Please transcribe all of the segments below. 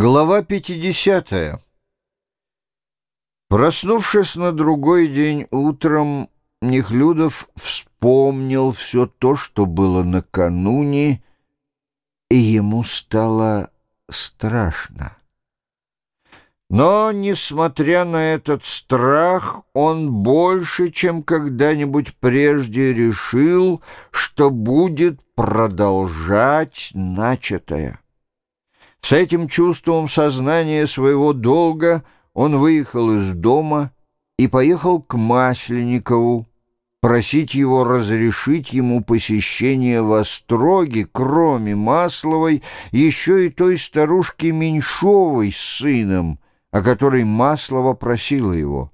Глава 50. Проснувшись на другой день утром, Нехлюдов вспомнил все то, что было накануне, и ему стало страшно. Но, несмотря на этот страх, он больше, чем когда-нибудь прежде решил, что будет продолжать начатое. С этим чувством сознания своего долга он выехал из дома и поехал к Масленникову, просить его разрешить ему посещение в Остроге, кроме Масловой, еще и той старушки Меньшовой с сыном, о которой Маслова просила его.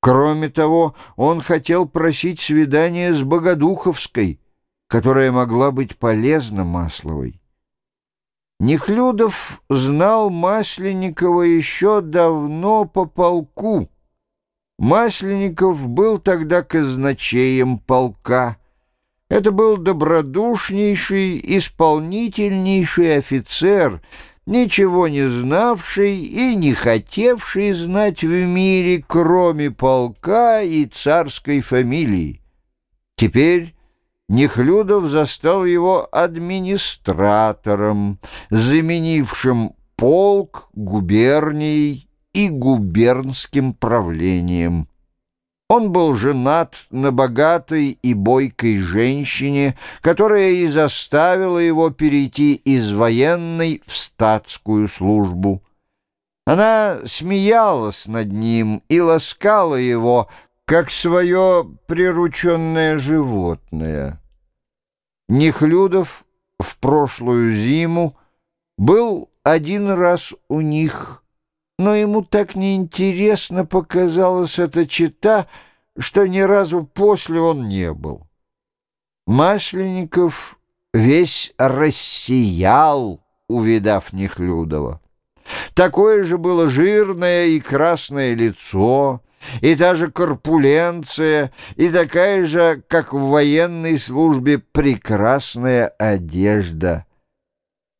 Кроме того, он хотел просить свидания с Богодуховской, которая могла быть полезна Масловой. Нехлюдов знал Масленникова еще давно по полку. Масленников был тогда казначеем полка. Это был добродушнейший, исполнительнейший офицер, ничего не знавший и не хотевший знать в мире, кроме полка и царской фамилии. Теперь Нехлюдов застал его администратором, заменившим полк губернией и губернским правлением. Он был женат на богатой и бойкой женщине, которая и заставила его перейти из военной в статскую службу. Она смеялась над ним и ласкала его, как свое прирученное животное. Нехлюдов в прошлую зиму был один раз у них, но ему так неинтересно показалась эта чита, что ни разу после он не был. Масленников весь рассиял, увидав Нехлюдова. Такое же было жирное и красное лицо — и та же корпуленция, и такая же, как в военной службе, прекрасная одежда —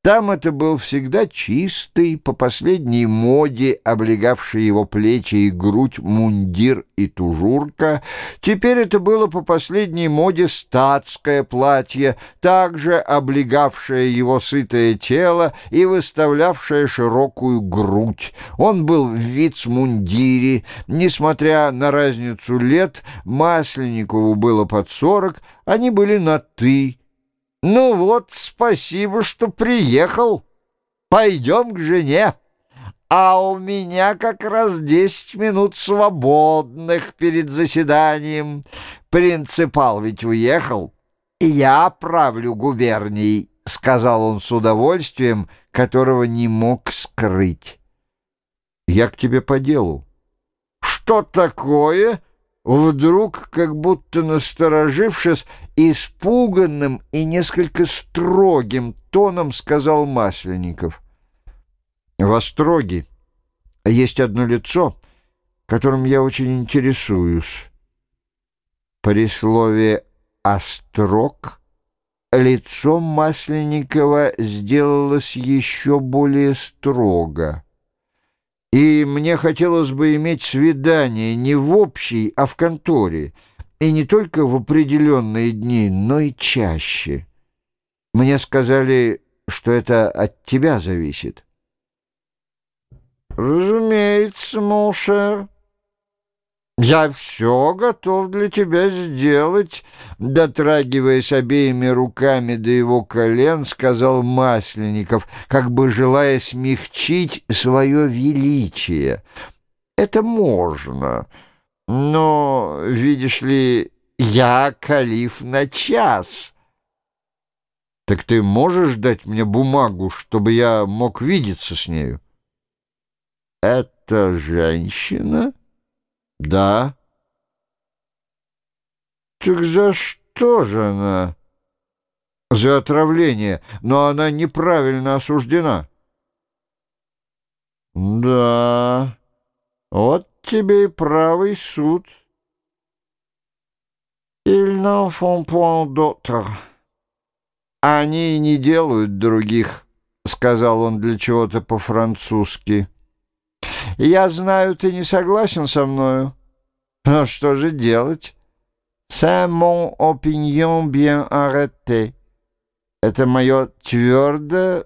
там это был всегда чистый, по последней моде, облегавший его плечи и грудь мундир и тужурка. Теперь это было по последней моде статское платье, также облегавшее его сытое тело и выставлявшее широкую грудь. Он был в вицмундире. Несмотря на разницу лет, Масленникову было под сорок, они были на «ты». «Ну вот, спасибо, что приехал. Пойдем к жене. А у меня как раз десять минут свободных перед заседанием. Принципал ведь уехал, я правлю губернией», — сказал он с удовольствием, которого не мог скрыть. «Я к тебе по делу». «Что такое?» Вдруг, как будто насторожившись, испуганным и несколько строгим тоном сказал Масленников. «В Остроге есть одно лицо, которым я очень интересуюсь». При слове «острог» лицо Масленникова сделалось еще более строго. И мне хотелось бы иметь свидание не в общей, а в конторе, и не только в определенные дни, но и чаще. Мне сказали, что это от тебя зависит. «Разумеется, mon cher». «Я все готов для тебя сделать», — дотрагиваясь обеими руками до его колен, сказал Масленников, как бы желая смягчить свое величие. «Это можно, но, видишь ли, я калиф на час». «Так ты можешь дать мне бумагу, чтобы я мог видеться с нею?» «Это женщина?» Да. Так за что же она? За отравление, но она неправильно осуждена. Да, вот тебе и правый суд. Ils n'en font point d'autres. Они не делают других. — сказал он для чего-то по-французски. «Я знаю, ты не согласен со мною. Но что же делать? C'est mon opinion bien arrêtée. Это мое твердо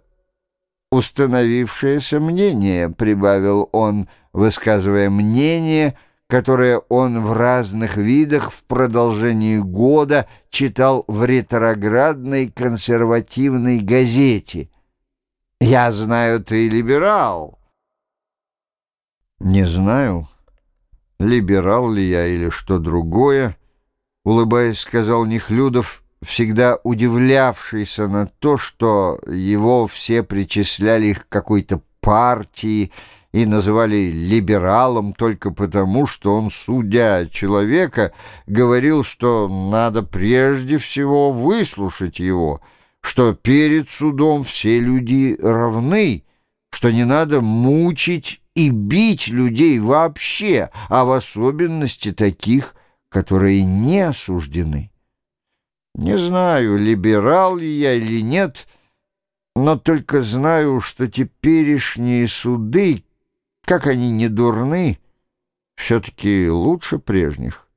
установившееся мнение», — прибавил он, высказывая мнение, которое он в разных видах в продолжении года читал в ретроградной консервативной газете — я знаю, ты либерал. Не знаю, либерал ли я или что другое, улыбаясь, сказал Нехлюдов, всегда удивлявшийся на то, что его все причисляли к какой-то партии и называли либералом только потому, что он, судя человека, говорил, что надо прежде всего выслушать его — что перед судом все люди равны, что не надо мучить и бить людей вообще, а в особенности таких, которые не осуждены. Не знаю, либерал ли я или нет, но только знаю, что теперешние суды, как они не дурны, все-таки лучше прежних.